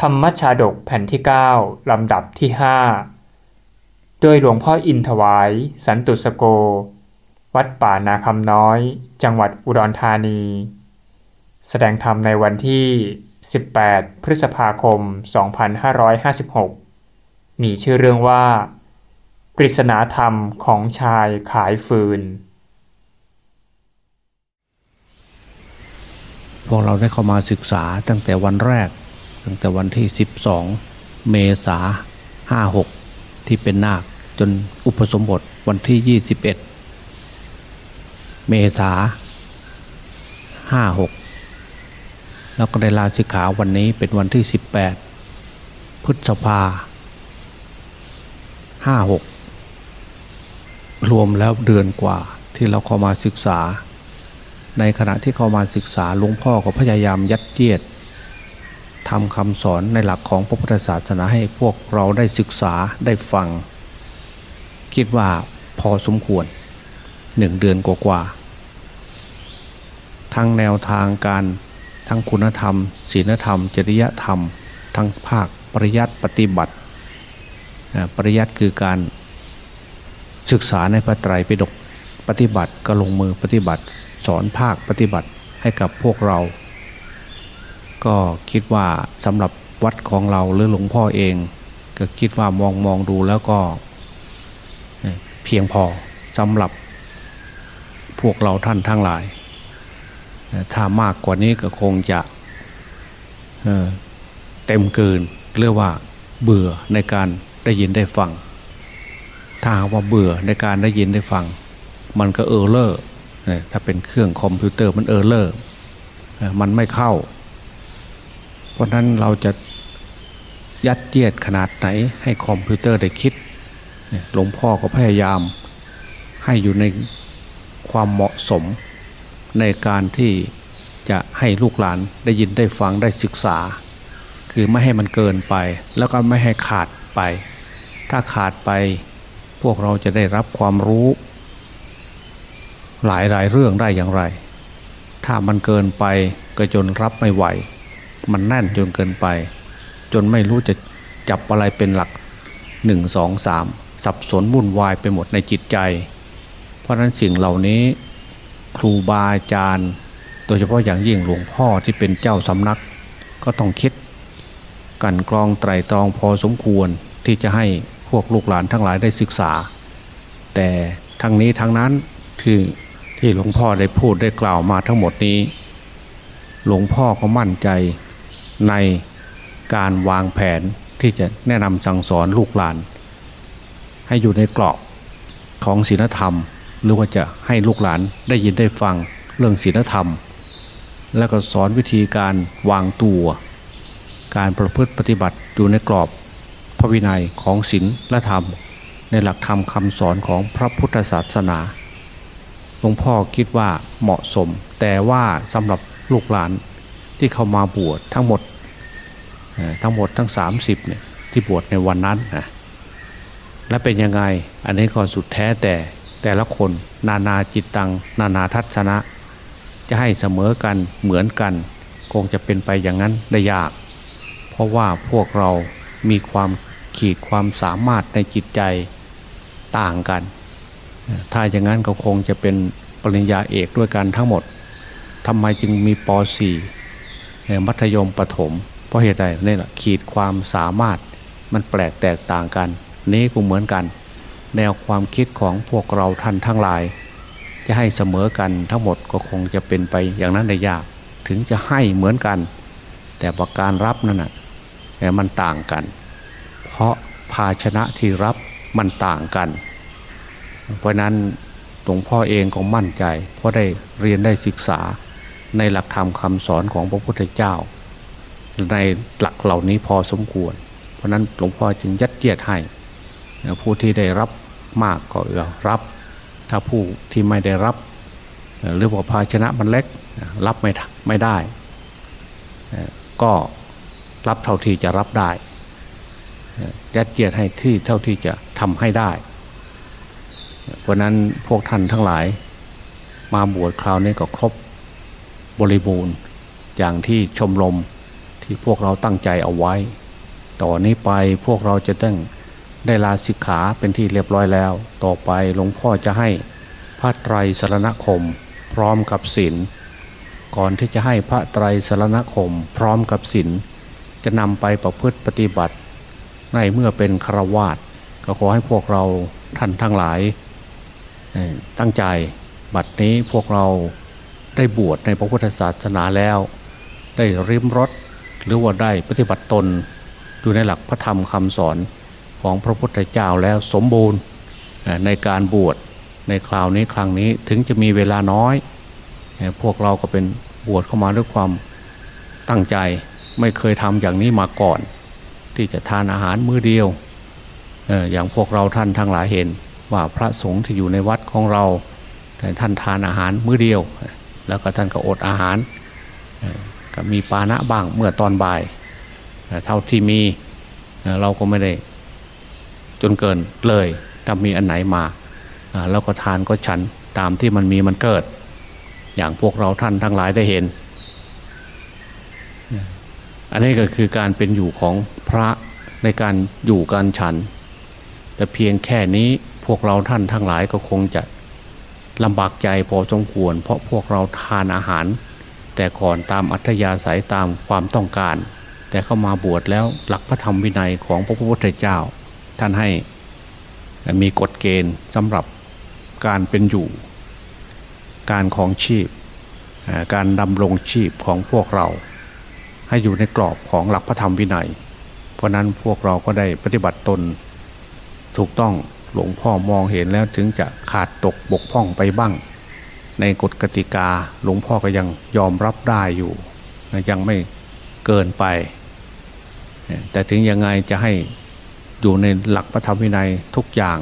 ธรรมชาดกแผ่นที่ 9 ลำดับที่ 5 โดยหลวงพ่ออินถวาย สันตุสโก วัดป่านาคำน้อย จังหวัดอุดรธานี แสดงธรรมในวันที่ 18 พฤษภาคม 2556 มีชื่อเรื่องว่า ปริศนาธรรมของชายขายฟืน พวกเราได้เข้ามาศึกษาตั้งแต่วันแรก ตั้งแต่วันที่ 12 เมษาห้าหกที่เป็นนาคจนอุปสมบทวันที่ 21 เมษาห้าหกแล้วก็ได้ลาสิกขาวันนี้เป็นวันที่ 18 พฤษภาห้าหกรวมแล้วเดือนกว่าที่เราเข้ามาศึกษา ในขณะที่เข้ามาศึกษาหลวงพ่อก็พยายามยัดเยียด ทำคำสอนในหลักของพระพุทธศาสนาให้พวกเราได้ศึกษาได้ฟัง คิดว่าพอสมควรหนึ่งเดือนกว่าๆทั้งแนวทางการทั้งคุณธรรมศีลธรรม จริยธรรม ทั้งภาคปริยัติปฏิบัติ ปริยัติคือการศึกษาในพระไตรปิฎกปฏิบัติก็ลงมือปฏิบัติ สอนภาคปฏิบัติให้กับพวกเรา ก็คิดว่าสำหรับวัดของเราหรือหลวงพ่อเอง ก็คิดว่ามองมองดูแล้วก็เพียงพอสำหรับพวกเราท่านทั้งหลาย ถ้ามากกว่านี้ก็คงจะเต็มเกินเรียกว่าเบื่อในการได้ยินได้ฟัง ถ้าว่าเบื่อในการได้ยินได้ฟัง มันก็ error ถ้าเป็นเครื่องคอมพิวเตอร์มัน error มันไม่เข้า เพราะนั้นเราจะยัดเยียดขนาดไหน ให้คอมพิวเตอร์ได้คิดหลวงพ่อก็พยายาม ให้อยู่ในความเหมาะสม ในการที่จะให้ลูกหลานได้ยินได้ฟังได้ศึกษา คือไม่ให้มันเกินไป แล้วก็ไม่ให้ขาดไป ถ้าขาดไปพวกเราจะได้รับความรู้ หลายหลายเรื่องได้อย่างไร ถ้ามันเกินไปก็จนรับไม่ไหว มันแน่นจนเกินไป จนไม่รู้จะจับอะไรเป็นหลักหนึ่งสองสามสับสนวุ่นวายไปหมดในจิตใจ เพราะนั้นสิ่งเหล่านี้ครูบาอาจารย์ โดยเฉพาะอย่างยิ่งหลวงพ่อที่เป็นเจ้าสำนัก ก็ต้องคิด กันกรองไตรตรองพอสมควรที่จะให้พวกลูกหลานทั้งหลายได้ศึกษา แต่ทั้งนี้ทั้งนั้นคือที่หลวงพ่อได้พูดได้กล่าวมาทั้งหมดนี้ หลวงพ่อก็มั่นใจ ในการวางแผนที่จะแนะนำสั่งสอนลูกหลาน ให้อยู่ในกรอบของศีลธรรม หรือว่าจะให้ลูกหลานได้ยินได้ฟังเรื่องศีลธรรม แล้วก็สอนวิธีการวางตัว การประพฤติปฏิบัติอยู่ในกรอบพระวินัยของศีลและธรรม ในหลักธรรมคำสอนของพระพุทธศาสนาหลวงพ่อคิดว่าเหมาะสม แต่ว่าสำหรับลูกหลาน ที่เข้ามาบวชทั้งหมดทั้งหมดทั้ง 30เนี่ยที่บวชในวันนั้นนะและเป็นยังไงอันนี้ก็สุดแท้แต่แต่ละคนนานาจิตตัง นานาทัศนะ จะให้เสมอกันเหมือนกัน คงจะเป็นไปอย่างนั้นได้ยาก เพราะว่าพวกเรามีความขีดความสามารถในจิตใจต่างกัน ถ้าอย่างนั้นก็คงจะเป็นปริญญาเอกด้วยกันทั้งหมดทำไมจึงมีป .4 มัธยมปถม เพราะเหตุใดนี่แหละขีดความสามารถมันแปลกแตกต่างกัน นี้ก็เหมือนกัน แนวความคิดของพวกเราท่านทั้งหลาย จะให้เสมอกันทั้งหมดก็คงจะเป็นไปอย่างนั้นได้ยาก ถึงจะให้เหมือนกัน แต่ประการรับนั่นแหะมันต่างกัน เพราะภาชนะที่รับมันต่างกัน เพราะนั้นหลวงพ่อเองก็มั่นใจ เพราะได้เรียนได้ศึกษา ในหลักธรรมคำสอนของพระพุทธเจ้า ในหลักเหล่านี้พอสมควร เพราะนั้นหลวงพ่อจึงยัดเยียดให้ผู้ที่ได้รับมากก็เออรับ ถ้าผู้ที่ไม่ได้รับหรือว่าภาชนะมันเล็กรับไม่ไม่ได้ ก็รับเท่าที่จะรับได้ยัดเยียดให้ที่เท่าที่จะทำให้ได้ เพราะนั้นพวกท่านทั้งหลาย มาบวชคราวนี้ก็ครบ บริบูรณ์ อย่างที่ชมรมที่พวกเราตั้งใจเอาไว้ ต่อนนี้ไปพวกเราจะต้องได้ลาสิกขาเป็นที่เรียบร้อยแล้ว ต่อไปหลวงพ่อจะให้พระไตรสรณคม พร้อมกับศีลก่อนที่จะให้พระไตรสรณคม พร้อมกับศีลจะนำไปประพฤติปฏิบัติ ในเมื่อเป็นครวาสก็ขอให้พวกเราท่านทั้งหลาย ตั้งใจบัดนี้พวกเรา ได้บวชในพระพุทธศาสนาแล้ว ได้ริมรถหรือว่าได้ปฏิบัติตน อยู่ในหลักพระธรรมคำสอนของพระพุทธเจ้าแล้วสมบูรณ์ในการบวชในคราวนี้ครั้งนี้ถึงจะมีเวลาน้อย พวกเราก็เป็นบวชเข้ามาด้วยความตั้งใจไม่เคยทำอย่างนี้มาก่อน ที่จะทานอาหารมื้อเดียวอย่างพวกเราท่านทั้งหลายเห็นว่าพระสงฆ์ที่อยู่ในวัดของเราแต่ท่านทานอาหารมื้อเดียว แล้วก็ท่านก็อดอาหารก็มีปานะบ้างเมื่อตอนบ่าย เท่าที่มีเราก็ไม่ได้จนเกินเลยถ้ามีอันไหนมาเราก็ทานก็ฉันตามที่มันมีมันเกิด อย่างพวกเราท่านทั้งหลายได้เห็น อันนี้ก็คือการเป็นอยู่ของพระในการอยู่การฉัน แต่เพียงแค่นี้พวกเราท่านทั้งหลายก็คงจะ ลำบากใจพอสมควร เพราะพวกเราทานอาหาร แต่ก่อนตามอัธยาศัยตามความต้องการ แต่เข้ามาบวชแล้วหลักพระธรรมวินัยของพระพุทธเจ้า ท่านให้มีกฎเกณฑ์สำหรับการเป็นอยู่ การของชีพ การดำรงชีพของพวกเรา ให้อยู่ในกรอบของหลักพระธรรมวินัย เพราะนั้นพวกเราก็ได้ปฏิบัติตนถูกต้อง หลวงพ่อมองเห็นแล้วถึงจะขาดตกบกพร่องไปบ้าง ในกฎกติกาหลวงพ่อก็ยังยอมรับได้อยู่ยังไม่เกินไป แต่ถึงยังไงจะให้อยู่ในหลักพระธรรมวินัยทุกอย่าง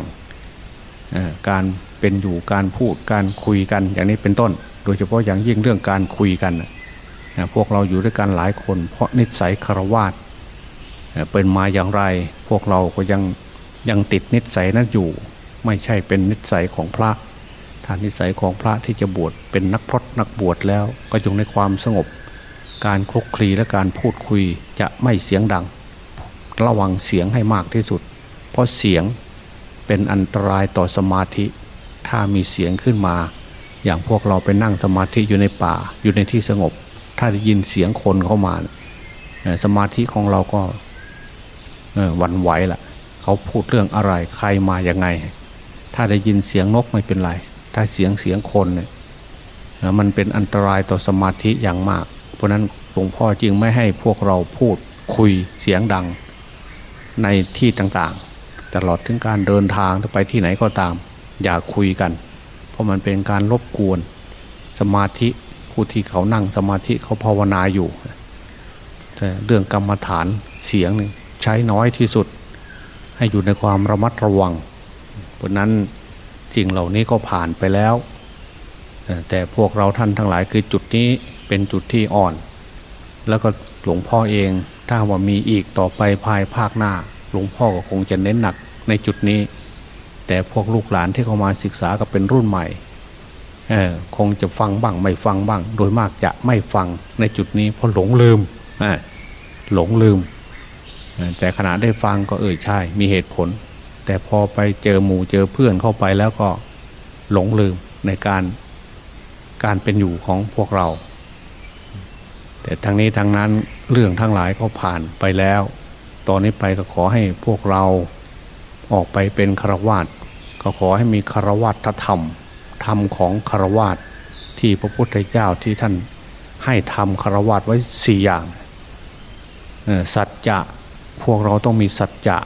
การเป็นอยู่การพูดการคุยกันอย่างนี้เป็นต้น โดยเฉพาะอย่างยิ่งเรื่องการคุยกันพวกเราอยู่ด้วยกันหลายคน เพราะนิสัยคารวาสเป็นมาอย่างไร พวกเราก็ยัง ยังติดนิสัยนั้นอยู่ ไม่ใช่เป็นนิสัยของพระถ้านิสัยของพระที่จะบวชเป็นนักพรตนักบวชแล้วก็อยู่ในความสงบ การคลุกคลีและการพูดคุยจะไม่เสียงดัง ระวังเสียงให้มากที่สุด เพราะเสียงเป็นอันตรายต่อสมาธิ ถ้ามีเสียงขึ้นมา อย่างพวกเราไปนั่งสมาธิอยู่ในป่าอยู่ในที่สงบ ถ้าได้ยินเสียงคนเข้ามา สมาธิของเราก็วันไหวล่ะ เขาพูดเรื่องอะไร ใครมาอย่างไง ถ้าได้ยินเสียงนกไม่เป็นไร ถ้าเสียงเสียงคนเนี่ยมันเป็นอันตรายต่อสมาธิอย่างมาก เพราะนั้นหลวงพ่อจึงไม่ให้พวกเราพูดคุยเสียงดังในที่ต่างๆ ตลอดถึงการเดินทางไปที่ไหนก็ตาม อย่าคุยกัน เพราะมันเป็นการรบกวน สมาธิผู้ที่เขานั่งสมาธิเขาภาวนาอยู่แต่เรื่องกรรมฐานเสียงใช้น้อยที่สุด ให้อยู่ในความระมัดระวัง เพราะนั้นสิ่งเหล่านี้ก็ผ่านไปแล้ว แต่พวกเราท่านทั้งหลายคือจุดนี้เป็นจุดที่อ่อน แล้วก็หลวงพ่อเองถ้าว่ามีอีกต่อไปภายภาคหน้า หลวงพ่อก็คงจะเน้นหนักในจุดนี้ แต่พวกลูกหลานที่เข้ามาศึกษาก็เป็นรุ่นใหม่คงจะฟังบ้างไม่ฟังบ้าง โดยมากจะไม่ฟังในจุดนี้เพราะหลงลืมหลงลืม แต่ขณะได้ฟังก็เออใช่ มีเหตุผล แต่พอไปเจอหมู่เจอเพื่อนเข้าไปแล้วก็หลงลืมในการการเป็นอยู่ของพวกเรา แต่ทั้งนี้ทั้งนั้นเรื่องทั้งหลายก็ผ่านไปแล้ว ตอนนี้ไปก็ขอให้พวกเราออกไปเป็นคารวาสก็ขอให้มีคารวาสธรรม ธรรมของคารวาสที่พระพุทธเจ้าที่ท่านให้ทำคารวาสไว้สี่อย่างสัจจะ พวกเราต้องมีสัจจะ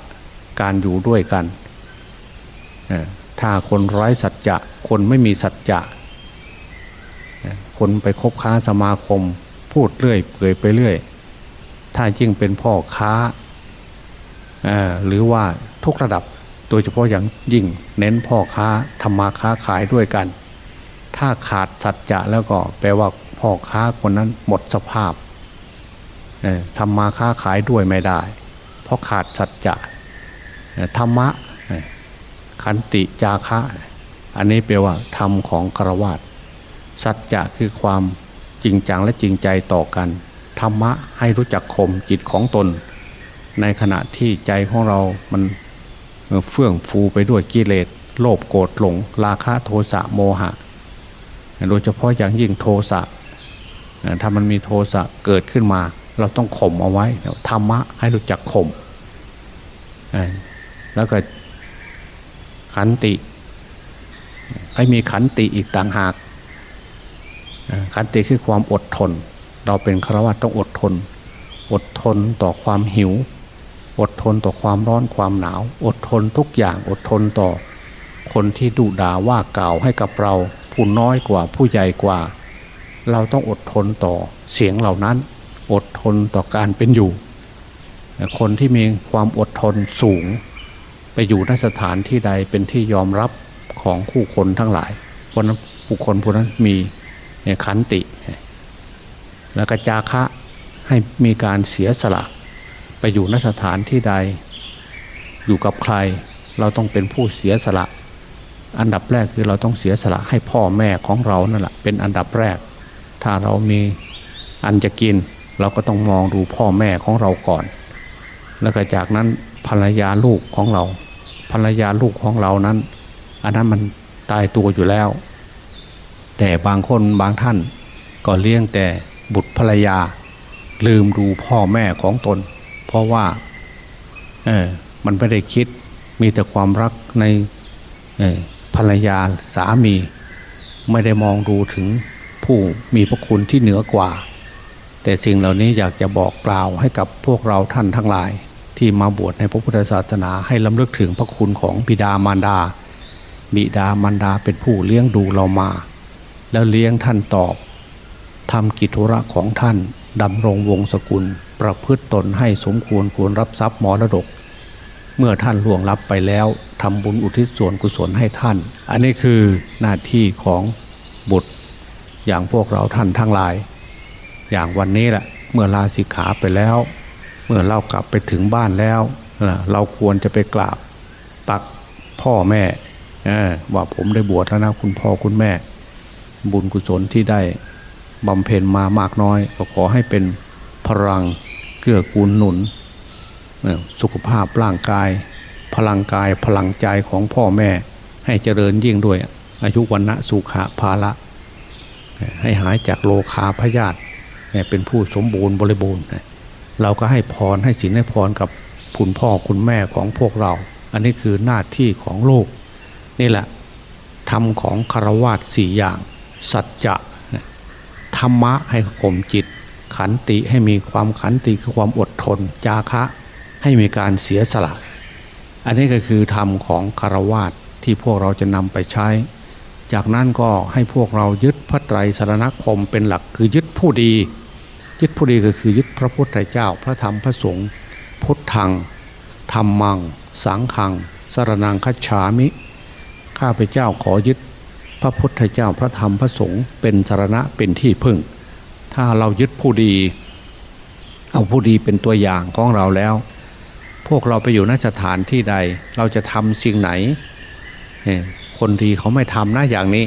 การอยู่ด้วยกัน ถ้าคนไร้สัจจะ คนไม่มีสัจจะ คนไปคบค้าสมาคม พูดเรื่อยเปื่อยไปเรื่อย ถ้ายิ่งเป็นพ่อค้า หรือว่าทุกระดับ โดยเฉพาะอย่างยิ่งเน้นพ่อค้าทำมาค้าขายด้วยกัน ถ้าขาดสัจจะแล้วก็แปลว่าพ่อค้าคนนั้นหมดสภาพทำมาค้าขายด้วยไม่ได้ ราะขาดสัจจะธรรมะขันติจาคะ อันนี้แปลว่าธรรมของกรวาดสัจจะคือความจริงจังและจริงใจต่อกัน ธรรมะให้รู้จักข่มจิตของตน ในขณะที่ใจของเรา มันเฟื่องฟูไปด้วยกิเลสโลภโกรธหลง ราคะโทสะโมหะ โดยเฉพาะอย่างยิ่งโทสะถ้ามันมีโทสะเกิดขึ้นมา เราต้องข่มเอาไว้ธรรมะให้รู้จักข่มแล้วก็ขันติให้มีขันติอีกต่างหากขันติคือความอดทน เราเป็นฆราวาสต้องอดทน อดทนต่อความหิว อดทนต่อความร้อนความหนาว อดทนทุกอย่างอดทนต่อ คนที่ดุด่าว่ากล่าวให้กับเราผู้น้อยกว่าผู้ใหญ่กว่า เราต้องอดทนต่อเสียงเหล่านั้น อดทนต่อการเป็นอยู่ คนที่มีความอดทนสูง ไปอยู่ในสถานที่ใดเป็นที่ยอมรับของคู่คนทั้งหลายคนผู้คนผู้นั้นมีขันติ แล้วก็จาคะให้มีการเสียสละไปอยู่นสถานที่ใด อยู่กับใคร เราต้องเป็นผู้เสียสละ อันดับแรกคือเราต้องเสียสละให้พ่อแม่ของเรานั่นแหละเป็นอันดับแรก ถ้าเรามีอันจะกิน เราก็ต้องมองดูพ่อแม่ของเราก่อน แล้วก็จากนั้นภรรยาลูกของเรา ภรรยาลูกของเรานั้น อันนั้นมันตายตัวอยู่แล้ว แต่บางคนบางท่านก็เลี้ยงแต่บุตรภรรยา ลืมดูพ่อแม่ของตน เพราะว่าเออมันไม่ได้คิดมีแต่ความรักในภรรยาสามี ไม่ได้มองดูถึงผู้มีพระคุณที่เหนือกว่า แต่สิ่งเหล่านี้อยากจะบอกกล่าวให้กับพวกเราท่านทั้งหลาย ที่มาบวชในพระพุทธศาสนาให้ลำลึกถึงพระคุณของบิดามารดา บิดามารดาเป็นผู้เลี้ยงดูเรามา แล้วเลี้ยงท่านตอบทำกิจธุระของท่านดำรงวงศกุล ประพฤติตนให้สมควรควรรับทรัพย์มรดก เมื่อท่านล่วงลับไปแล้วทำบุญอุทิศส่วนกุศลให้ท่าน อันนี้คือหน้าที่ของบุตรอย่างพวกเราท่านทั้งหลาย อย่างวันนี้แหละเมื่อลาสิกขาไปแล้ว เมื่อเรากลับไปถึงบ้านแล้วเราควรจะไปกราบตักพ่อแม่ว่าผมได้บวชแล้วนะคุณพ่อคุณแม่ บุญกุศลที่ได้บำเพ็ญมามากน้อย ก็ขอให้เป็นพลังเกื้อกูลหนุนสุขภาพร่างกาย พลังกายพลังใจของพ่อแม่ ให้เจริญยิ่งด้วย อายุวันณะสุขะภาละ ให้หายจากโลคาพยาธิ เป็นผู้สมบูรณ์บริบูรณ์เราก็ให้พรให้สินให้พรกับคุณพ่อคุณแม่ของพวกเรา อันนี้คือหน้าที่ของโลก นี่แหละธรรมของคารวาสสี่อย่าง สัจจะธรรมะให้ข่มจิต ขันติให้มีความขันติคือความอดทน จาคะให้มีการเสียสละ อันนี้ก็คือธรรมของคารวาสที่พวกเราจะนำไปใช้ จากนั้นก็ให้พวกเรายึดพระไตรสรณคมเป็นหลักคือยึดผู้ดี ยึดผู้ดีก็คือยึดพระพุทธเจ้า พระธรรมพระสงฆ์พุทธังธรรมัง สังขังสารนังคัจฉามิ ข้าพเจ้าขอยึด พระพุทธเจ้าพระธรรมพระสงฆ์เป็นสารณะเป็นที่พึ่ง ถ้าเรายึดผู้ดี เอาผู้ดีเป็นตัวอย่างของเราแล้ว พวกเราไปอยู่นสถานที่ใด เราจะทำสิ่งไหน คนดีเขาไม่ทำนะอย่างนี้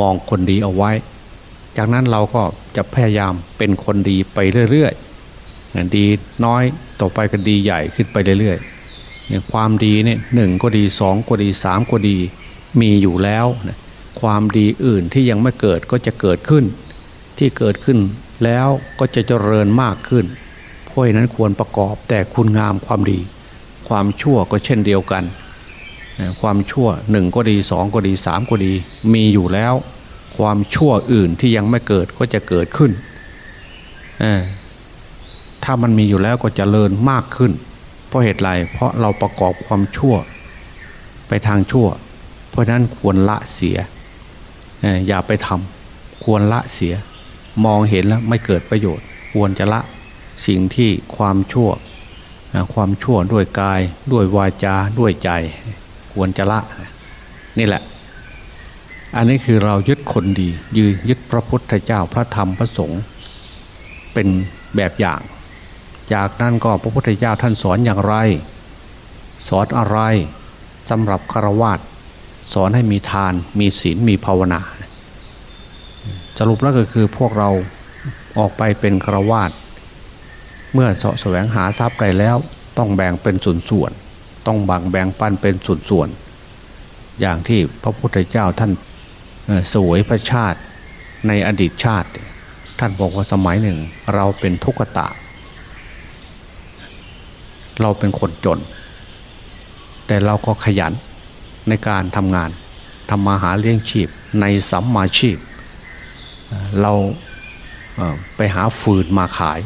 มองคนดีเอาไว้ จากนั้นเราก็จะพยายามเป็นคนดีไปเรื่อยๆดีน้อยต่อไปก็ดีใหญ่ขึ้นไปเรื่อยๆความดีเนี่ยหนึ่งก็ดีสองก็ดีสามก็ดีมีอยู่แล้วความดีอื่นที่ยังไม่เกิดก็จะเกิดขึ้น ที่เกิดขึ้นแล้วก็จะเจริญมากขึ้นเพราะนั้นควรประกอบแต่คุณงามความดี ความชั่วก็เช่นเดียวกัน ความชั่วหนึ่งก็ดีสองก็ดีสามก็ดีมีอยู่แล้ว ความชั่วอื่นที่ยังไม่เกิดก็จะเกิดขึ้น ถ้ามันมีอยู่แล้วก็จเจริญมากขึ้น เพราะเหตุไร เพราะเราประกอบความชั่ว ไปทางชั่ว เพราะนั้นควรละเสีย อย่าไปทำ ควรละเสีย มองเห็นแล้วไม่เกิดประโยชน์ ควรจะละสิ่งที่ความชั่ว ความชั่วด้วยกาย ด้วยวาจา ด้วยใจ ควรจะละ นี่แหละ อันนี้คือเรายึดคนดี ยืยึดพระพุทธเจ้าพระธรรมพระสงฆ์เป็นแบบอย่าง จากนั้นก็พระพุทธเจ้าท่านสอนอย่างไร สอนอะไรสำหรับฆราวาสสอนให้มีทาน มีศีลมีภาวนาสรุปแล้วก็คือพวกเราออกไปเป็นครวาสเมื่อเสาะแสวงหาทรัพย์ได้แล้ว ต้องแบ่งเป็นส่วนส่วนต้องบังแบ่งปันเป็นส่วนส่วนอย่างที่พระพุทธเจ้าท่าน สวยพระชาติในอดีตชาติ ท่านบอกว่าสมัยหนึ่ง เราเป็นทุกตะ เราเป็นคนจน แต่เราก็ขยันในการทำงานทำมาหาเลี้ยงชีพในสัมมาชีพ เราไปหาฟืนมาขาย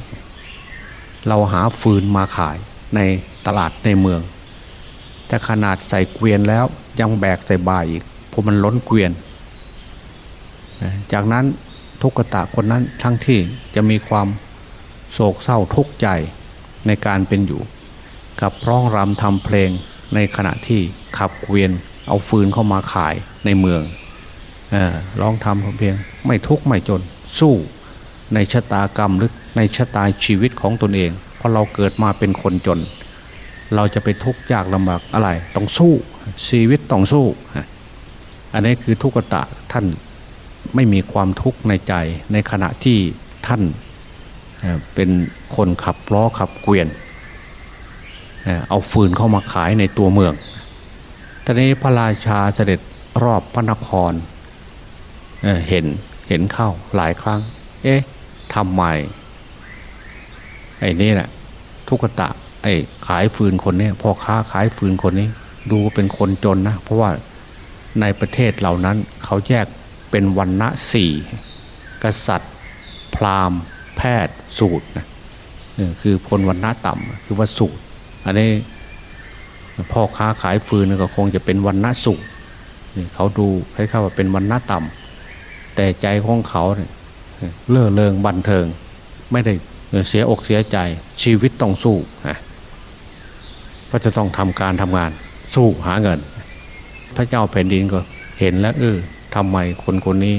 เราหาฟืนมาขายในตลาดในเมือง แต่ขนาดใส่เกวียนแล้วยังแบกใส่บ่ายอีกเพราะมันล้นเกวียน จากนั้นทุกตะคนนั้นทั้งที่จะมีความโศกเศร้าทุกข์ใจในการเป็นอยู่ กับร้องรำทำเพลงในขณะที่ขับเกวียนเอาฟืนเข้ามาขายในเมืองร้องทำเพลงไม่ทุกข์ไม่จนสู้ในชะตากรรมหรือในชะตาชีวิตของตนเอง เพราะเราเกิดมาเป็นคนจน เราจะไปทุกข์ยากลำบากอะไร ต้องสู้ชีวิตต้องสู้ อันนี้คือทุกตะท่าน ไม่มีความทุกข์ในใจในขณะที่ท่านเป็นคนขับล้อขับเกวียน เอาฟืนเข้ามาขายในตัวเมืองตอนนี้พระราชาเสด็จรอบพระนครเเห็นเห็นเข้าหลายครั้ง เอ๊ะทำไมไอ้นี่แหละทุกตะไอ้ขายฟืนคนนี้พ่อค้าขายฟืนคนนี้ ดูเป็นคนจนนะ เพราะว่าในประเทศเหล่านั้นเขาแยก เป็นวันณะสี่กษัตริย์ พราหมณ์ แพทย์สูตรนะคือคนวันณะต่ำคือว่าสูตร อันนี้พ่อค้าขายฟืนก็คงจะเป็นวันณะสูงเขาดูคล้ายๆว่าเป็นวันณะต่ำแต่ใจของเขาเนี่ยเลื่อเริงบันเทิง ไม่ได้เสียอกเสียใจชีวิตต้องสู้นะก็จะต้องทำการทำงานสู้หาเงิน พระเจ้าแผ่นดินก็เห็นแล้วเออ ทำไมคนคนนี้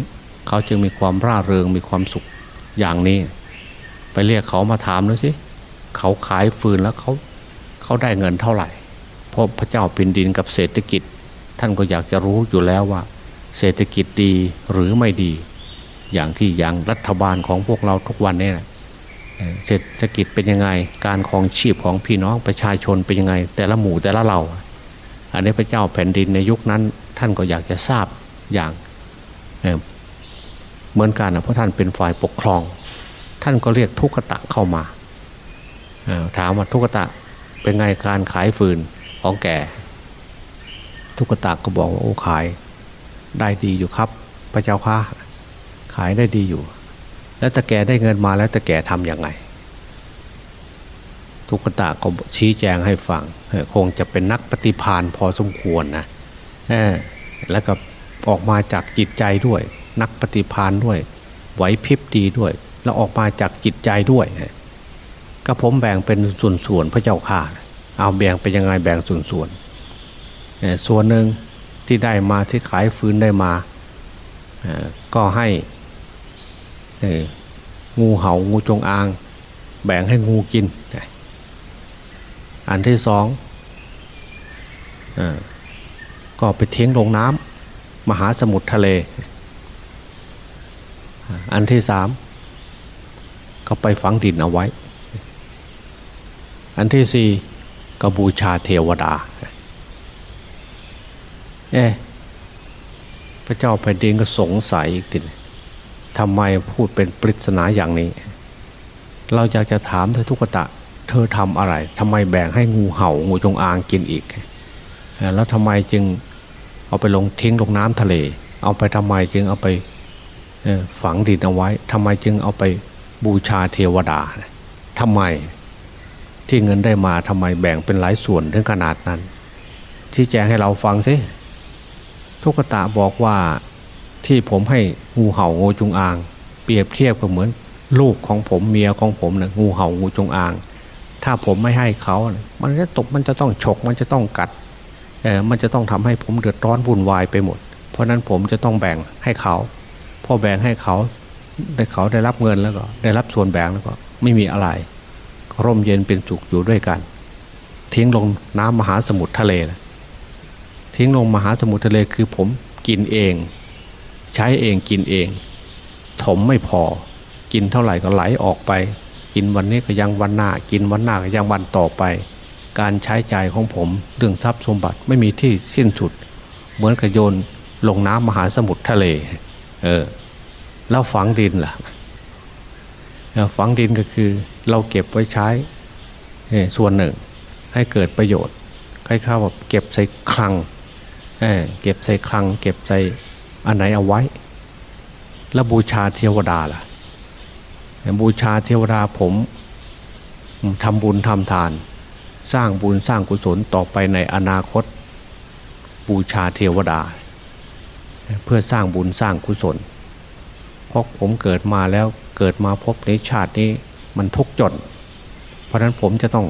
เขาจึงมีความร่าเริงมีความสุขอย่างนี้ ไปเรียกเขามาถามดูสิเขาขายฟืนแล้วเขาเขาได้เงินเท่าไหร่ เพราะพระเจ้าแผ่นดินกับเศรษฐกิจ ท่านก็อยากจะรู้อยู่แล้วว่า เศรษฐกิจดีหรือไม่ดี อย่างที่อย่างรัฐบาลของพวกเราทุกวันนี้เศรษฐกิจเป็นยังไง การครองชีพของพี่น้องประชาชนเป็นยังไง แต่ละหมู่แต่ละเราอันนี้พระเจ้าแผ่นดินในยุคนั้น ท่านก็อยากจะทราบอย่าง เหมือนกันนะเพราะท่านเป็นฝ่ายปกครอง ท่านก็เรียกทุกตะเข้ามาถามว่าทุกตะเป็นไงการขายฟืนของแกทุกตะก็บอกว่าโอ้ขายได้ดีอยู่ครับ พระเจ้าค่ะขายได้ดีอยู่ แล้วแต่แกได้เงินมาแล้วแต่แกทำยังไง ทุกตะก็ชี้แจงให้ฟังคงจะเป็นนักปฏิพานพอสมควรนะแล้วก็ ออกมาจากจิตใจด้วย นักปฏิพานด้วย ไหวพริบดีด้วย แล้วออกมาจากจิตใจด้วยก็ผมแบ่งเป็นส่วนๆพระเจ้าข่าเอาแบ่งเป็นยังไงแบ่งส่วนส่วนส่วนหนึ่งที่ได้มาที่ขายฟื้นได้มาก็ให้งูเหา่างูจงอาง แบ่งให้งูกิน อันที่สองก็ไปเทียงลงน้ำ มหาสมุทรทะเล อันที่สามก็ไปฝังดินเอาไว้ อันที่สี่ก็บูชาเทวดา เอ๊พระเจ้าแผ่นดินก็สงสัยอีกทีทำไมพูดเป็นปริศนาอย่างนี้ เราอยากจะถามเธอทุกตะ เธอทำอะไรทำไมแบ่งให้งูเห่างูจงอางกินอีก แล้วทำไมจึง เอาไปลงทิ้งลงน้ำทะเล เอาไปทำไมจึงเอาไปฝังดินเอาไว้ทำไมจึงเอาไปบูชาเทวดาทำไมที่เงินได้มาทำไมแบ่งเป็นหลายส่วนถึงขนาดนั้น ที่แจ้งให้เราฟังสิทุกตะบอกว่าที่ผมให้งูเห่างูจงอาง เปรียบเทียบกับเหมือน ลูกของผมเมียของผมนะงูเห่างูจงอาง ถ้าผมไม่ให้เขา มันจะตกมันจะต้องฉกมันจะต้องกัด มันจะต้องทำให้ผมเดือดร้อนวุ่นวายไปหมด เพราะนั้นผมจะต้องแบ่งให้เขาพอแบ่งให้เขาได้เขาได้รับเงินแล้วก็ ได้รับส่วนแบ่งแล้วก็ ไม่มีอะไรร่มเย็นเป็นสุขอยู่ด้วยกัน ทิ้งลงน้ำมหาสมุทรทะเลนะทิ้งลงมหาสมุทรทะเลคือผมกินเอง ใช้เองกินเอง ถมไม่พอ กินเท่าไหร่ก็ไหลออกไป กินวันนี้ก็ยังวันหน้า กินวันหน้าก็ยังวันต่อไป การใช้จ่ายของผม เรื่องทรัพย์สมบัติไม่มีที่สิ้นสุด เหมือนกับโยนลงน้ำมหาสมุทรทะเล เออ แล้วฝังดินล่ะฝังดินก็คือเราเก็บไว้ใช้ส่วนหนึ่ง ให้เกิดประโยชน์คล้ายๆว่าเก็บใส่คลังเเก็บใส่คลัง เก็บใส่อันไหนเอาไว้ แล้วบูชาเทวดาล่ะบูชาเทวดาผมทำบุญทำทาน สร้างบุญสร้างกุศลต่อไปในอนาคต บูชาเทวดา เพื่อสร้างบุญสร้างกุศลเพราะผมเกิดมาแล้วเกิดมาพบในชาตินี้มันทุกข์จน เพราะนั้นผมจะต้อง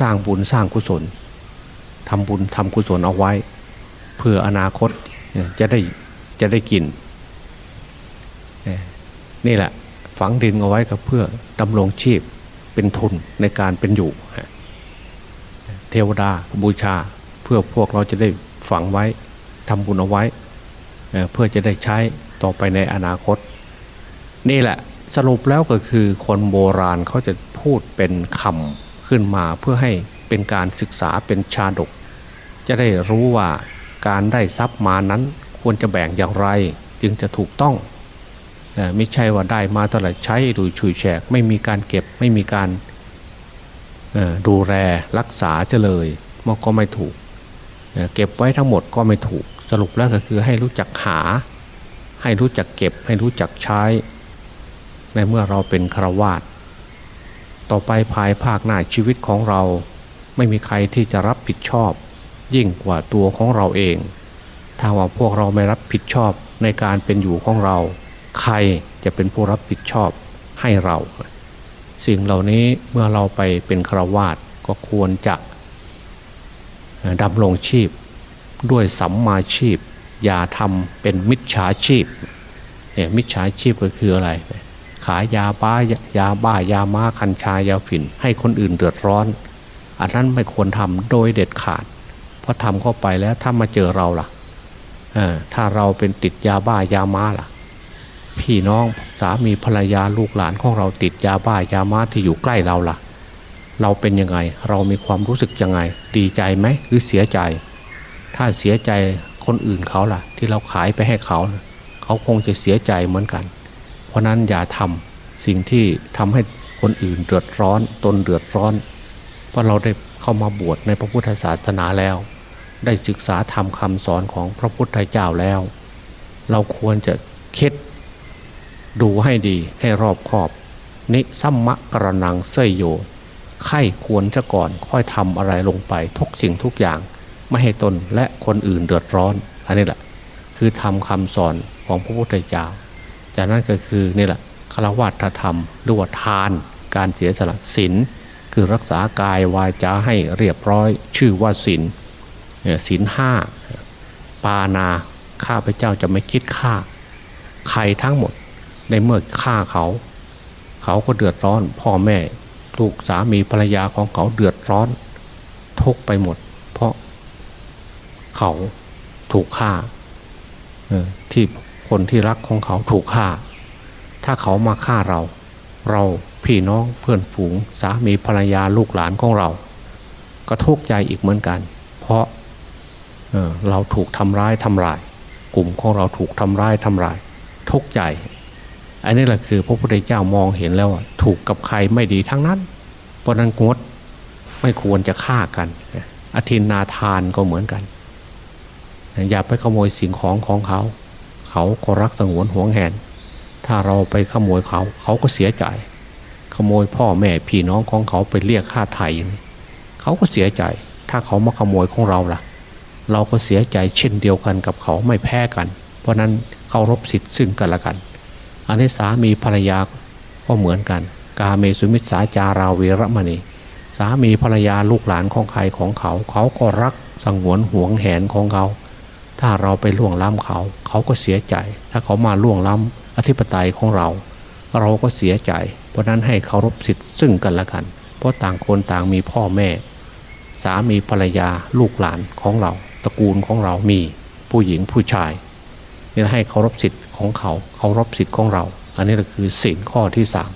สร้างบุญสร้างกุศลทำบุญทำกุศลเอาไว้ เพื่ออนาคตจะได้จะได้กินนี่แหละ ฝังดินเอาไว้ก็เพื่อดำรงชีพ เป็นทุนในการเป็นอยู่ เทวดาบูชาเพื่อพวกเราจะได้ฝังไว้ทำบุญเอาไว้ เพื่อจะได้ใช้ต่อไปในอนาคต นี่แหละสรุปแล้วก็คือคนโบราณเขาจะพูดเป็นคำขึ้นมาเพื่อให้เป็นการศึกษาเป็นชาดก จะได้รู้ว่าการได้ทรัพย์มานั้นควรจะแบ่งอย่างไรจึงจะถูกต้อง ไม่ใช่ว่าได้มาเท่าไหร่ใช้ดูชุยแฉกไม่มีการเก็บไม่มีการดูแลรักษาจะเลยมันก็ไม่ถูกเก็บไว้ทั้งหมดก็ไม่ถูกสรุปแล้วก็คือให้รู้จักหา ให้รู้จักเก็บ ให้รู้จักใช้ ในเมื่อเราเป็นครวาตต่อไปภายภาคหน้าชีวิตของเรา ไม่มีใครที่จะรับผิดชอบ ยิ่งกว่าตัวของเราเอง ถ้าว่าพวกเราไม่รับผิดชอบในการเป็นอยู่ของเรา ใครจะเป็นผู้รับผิดชอบให้เรา สิ่งเหล่านี้เมื่อเราไปเป็นครวาตก็ควรจะดำรงชีพด้วยสัมมาชีพ อย่าทำเป็นมิจฉาชีพเนี่ยมิจฉาชีพก็คืออะไร ขายยาบ้ายาบ้ายาม้าคัญชายาฝิ่น ให้คนอื่นเดือดร้อน อันนั้นไม่ควรทำโดยเด็ดขาด เพราะทำเข้าไปแล้วถ้ามาเจอเราล่ะถ้าเราเป็นติดยาบ้ายาม้าล่ะ พี่น้องสามีภรรยาลูกหลานของเราติดยาบ้ายามาที่อยู่ใกล้เราล่ะ เราเป็นยังไงเรามีความรู้สึกยังไง ดีใจไหมหรือเสียใจ ถ้าเสียใจคนอื่นเขาล่ะ ที่เราขายไปให้เขา เขาคงจะเสียใจเหมือนกัน เพราะนั้นอย่าทำสิ่งที่ทำให้คนอื่นเดือดร้อน ตนเดือดร้อน เพราะเราได้เข้ามาบวชในพระพุทธศาสนาแล้ว ได้ศึกษาธรรมคำสอนของพระพุทธเจ้าแล้ว เราควรจะคิด ดูให้ดีให้รอบคอบ นิสัมมะกระนังเสยโยไข้ควรจะก่อนค่อยทำอะไรลงไปทุกสิ่งทุกอย่าง ไม่ให้ตนและคนอื่นเดือดร้อน อันนี้แหละ คือทำคำสอนของพระพุทธเจ้า จากนั้นก็คือนี่แหละคารวัตธรรมหรือว่าทาน การเสียสละศีลคือรักษากายวาจาให้เรียบร้อย ชื่อว่าศีลศีลห้าปานาข้าพเจ้าจะไม่คิดฆ่า ใครทั้งหมด ในเมื่อฆ่าเขา เขาก็เดือดร้อน พ่อแม่ลูกสามีภรรยาของเขาเดือดร้อน ทุกไปหมด เพราะเขาถูกฆ่าที่คนที่รักของเขาถูกฆ่า ถ้าเขามาฆ่าเรา เราพี่น้องเพื่อนฝูง สามีภรรยาลูกหลานของเรา ก็ทุกข์ใจอีกเหมือนกัน เพราะเเราถูกทำร้ายทำลาย กลุ่มของเราถูกทำร้ายทำลาย ทุกข์ใจ อันนี้แหละคือพระพุทธเจ้ามองเห็นแล้วถูกกับใครไม่ดีทั้งนั้น เพราะนั้นงดไม่ควรจะฆ่ากันอธินนาทานก็เหมือนกัน อย่าไปขโมยสิ่งของของเขา เขาก็รักสงวนห่วงแหน ถ้าเราไปขโมยเขา เขาก็เสียใจ ขโมยพ่อแม่พี่น้องของเขาไปเรียกค่าไถ่เขาก็เสียใจ ถ้าเขามาขโมยของเราล่ะ เราก็เสียใจเช่นเดียวกันกับเขาไม่แพ้กัน เพราะนั้นเคารพสิทธิ์ซึ่งกันและกัน อันนี้สามีภรรยาก็เหมือนกัน กาเมสุมิสาจาราเวรมณีสามีภรรยาลูกหลานของใครของเขา เขาก็รักสงวนห่วงแหนของเขา ถ้าเราไปล่วงล้ำเขา เขาก็เสียใจ ถ้าเขามาล่วงล้ำอธิปไตยของเรา เราก็เสียใจ เพราะนั้นให้เคารพสิทธิ์ซึ่งกันและกัน เพราะต่างคนต่างมีพ่อแม่ สามีภรรยาลูกหลานของเรา ตระกูลของเรามีผู้หญิงผู้ชายนี่ให้เคารพสิทธิ์ ของเขาเคารพสิทธิ์ของเรา อันนี้ก็คือศีลข้อที่สาม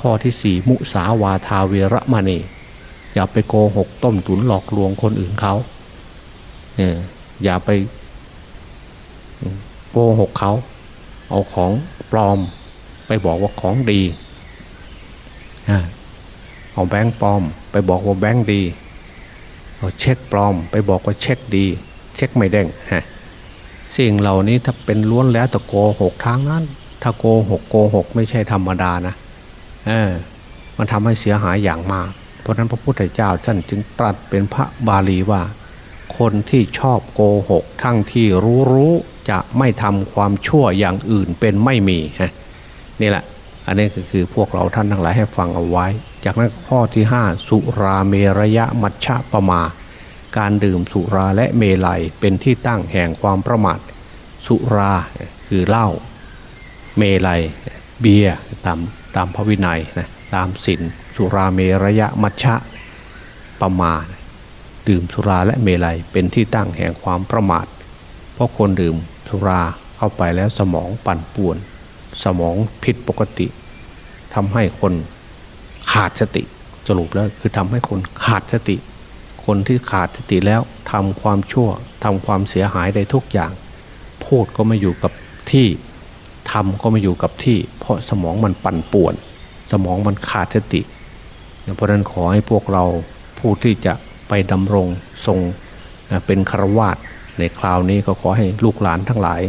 ข้อที่สี่มุสาวาทาเวรมณีอย่าไปโกหกต้มตุนหลอกลวงคนอื่นเขาเนี่ยอย่าไปโกหกเขาเอาของปลอมไปบอกว่าของดีเอาแบงค์ปลอม ไปบอกว่าแบงค์ดีเอาเช็คปลอม ไปบอกว่าเช็คดี เช็คไม่เด้งฮะ สิ่งเหล่านี้ถ้าเป็นล้วนแล้วแต่โกหกทางนั้น ถ้าโกหกโกหกไม่ใช่ธรรมดานะเออมันทำให้เสียหายอย่างมาก เพราะนั้นพระพุทธเจ้าท่านจึงตรัสเป็นพระบาลีว่า คนที่ชอบโกหก ทั้งที่รู้รู้จะไม่ทำความชั่วอย่างอื่นเป็นไม่มีฮะนี่แหละ อันนี้ก็คือพวกเราท่านทั้งหลายให้ฟังเอาไว้ จากนั้นข้อที่ 5 สุราเมระยะมัชฌะปะมา การดื่มสุราและเมลัยเป็นที่ตั้งแห่งความประมาท สุราคือเหล้าเมลัยเบียร์ตามตามพระวินัยนะตามศีลสุราเมระยะมัชฌะประมาดื่มสุราและเมลัยเป็นที่ตั้งแห่งความประมาท เพราะคนดื่มสุราเข้าไปแล้วสมองปั่นป่วน สมองผิดปกติทำให้คนขาดสติสรุปแล้วคือทำให้คนขาดสติ คนที่ขาดสติแล้วทำความชั่วทำความเสียหายได้ทุกอย่าง พูดก็ไม่อยู่กับที่ทำก็ไม่อยู่กับที่ เพราะสมองมันปั่นป่วน สมองมันขาดสติเพราะนั้นขอให้พวกเราผู้ที่จะไปดำรงทรงเป็นครวาสในคราวนี้ก็ขอให้ลูกหลานทั้งหลาย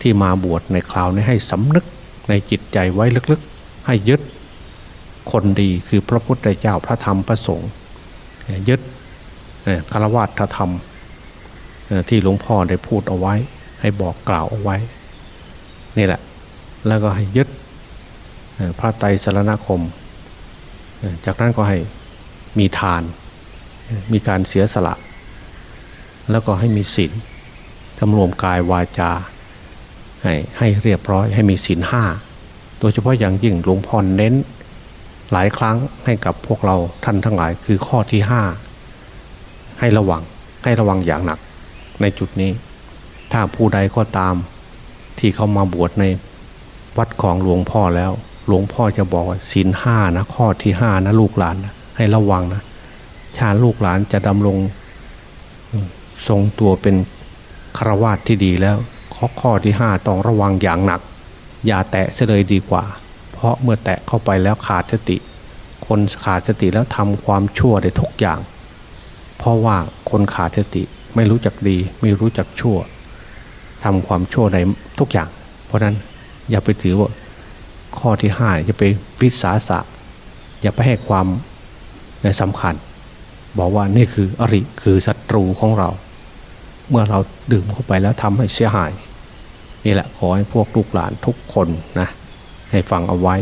ที่มาบวชในคราวนี้ให้สำนึกในจิตใจไว้ลึกๆ ให้ยึดคนดีคือพระพุทธเจ้าพระธรรมพระสงฆ์ยึด คารวะธรรมที่หลวงพ่อได้พูดเอาไว้ ให้บอกกล่าวเอาไว้ นี่แหละ แล้วก็ให้ยึดพระไตรสรณคม จากนั้นก็ให้มีทาน มีการเสียสละ แล้วก็ให้มีศีลกำรวมกายวาจา ให้ให้เรียบร้อย ให้มีศีลห้า โดยเฉพาะอย่างยิ่งหลวงพ่อเน้น หลายครั้งให้กับพวกเราท่านทั้งหลายคือข้อที่ห้า ให้ระวังให้ระวังอย่างหนัก ในจุดนี้ ถ้าผู้ใดก็ตามที่เขามาบวชในวัดของหลวงพ่อแล้ว หลวงพ่อจะบอกว่าศีลห้านะข้อที่ห้านะลูกหลานนะให้ระวังนะชาลูกหลานจะดำรงทรงตัวเป็นครวาสที่ดีแล้ว ข้อข้อที่ห้าต้องระวังอย่างหนัก อย่าแตะเสเลยดีกว่า เพราะเมื่อแตะเข้าไปแล้วขาดสติ คนขาดสติแล้วทำความชั่วได้ทุกอย่าง เพราะว่าคนขาดสติไม่รู้จักดี ไม่รู้จักชั่วทำความชั่วในทุกอย่าง เพราะนั้นอย่าไปถือว่าข้อที่ห้าจะไปวิสาสะ อย่าไปให้ความสำคัญ บอกว่านี่คืออริคือศัตรูของเรา เมื่อเราดื่มเข้าไปแล้วทำให้เสียหาย นี่แหละขอให้พวกลูกหลานทุกคนนะให้ฟังเอาไว้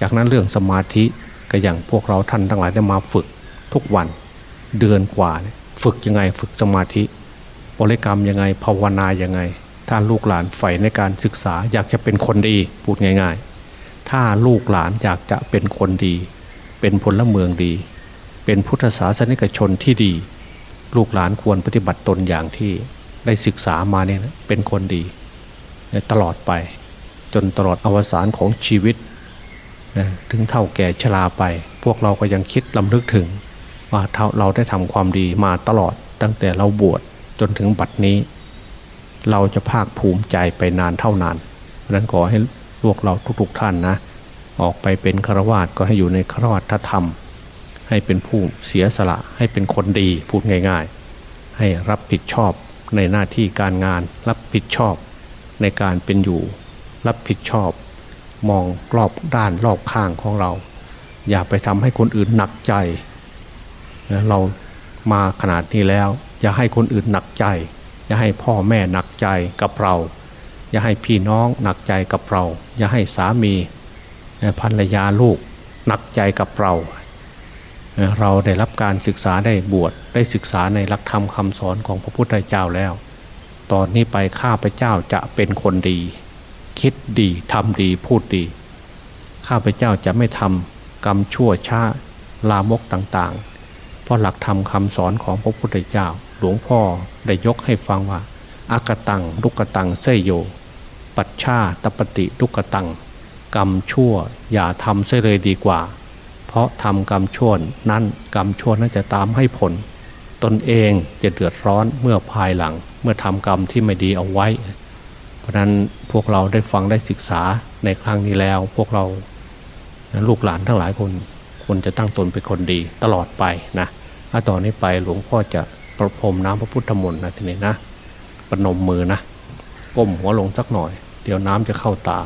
จากนั้นเรื่องสมาธิก็อย่างพวกเราท่านทั้งหลายได้มาฝึกทุกวัน เดือนกว่า ฝึกยังไงฝึกสมาธิ บริกรรมยังไงภาวนายังไง ถ้าลูกหลานใฝ่ในการศึกษาอยากจะเป็นคนดีพูดง่าย ๆ ถ้าลูกหลานอยากจะเป็นคนดี เป็นพลเมืองดี เป็นพุทธศาสนิกชนที่ดี ลูกหลานควรปฏิบัติตนอย่างที่ได้ศึกษามาเนี่ยเป็นคนดี ตลอดไป จนตลอดอวสานของชีวิตถึงเท่าแก่ชราไป พวกเราก็ยังคิดลำลึกถึง ว่าเราได้ทำความดีมาตลอดตั้งแต่เราบวชจนถึงบัดนี้ เราจะภาคภูมิใจไปนานเท่านานเพราะนั้นขอให้พวกเราทุกๆท่านนะ ออกไปเป็นฆราวาสก็ให้อยู่ในฆราวาสธรรม ให้เป็นผู้เสียสละให้เป็นคนดีพูดง่าย ๆ ให้รับผิดชอบในหน้าที่การงานรับผิดชอบในการเป็นอยู่ รับผิดชอบ มองรอบด้านรอบข้างของเรา อย่าไปทำให้คนอื่นหนักใจ เรามาขนาดนี้แล้ว อย่าให้คนอื่นหนักใจ อย่าให้พ่อแม่หนักใจกับเรา อย่าให้พี่น้องหนักใจกับเรา อย่าให้สามีภรรยาลูกหนักใจกับเรา เราได้รับการศึกษาได้บวชได้ศึกษาในหลักธรรมคำสอนของพระพุทธเจ้าแล้ว ตอนนี้ไปข้าพเจ้าจะเป็นคนดี คิดดีทำดีพูดดี ข้าพเจ้าจะไม่ทำกรรมชั่วช้าลามกต่างๆ เพราะหลักธรรมคำสอนของพระพุทธเจ้า หลวงพ่อได้ยกให้ฟังว่าอากตังลุกตังเสยโย ปัจฉาตปฏิทุกตัง กรรมชั่วอย่าทำเสเลยดีกว่า เพราะทำกรรมชั่วนั้นกรรมชั่วนั้นจะตามให้ผล ตนเองจะเดือดร้อนเมื่อภายหลัง เมื่อทำกรรมที่ไม่ดีเอาไว้ เพราะนั้นพวกเราได้ฟังได้ศึกษาในครั้งนี้แล้ว พวกเราลูกหลานทั้งหลายคน ควรจะตั้งตนเป็นคนดีตลอดไปนะถ้าต่อนนี้ไปหลวงพ่อจะประพรมน้ำพระพุทธมนต์นะทีนี้นะประนมมือนะก้มหัวลงสักหน่อย เดี๋ยวน้ำจะเข้าตา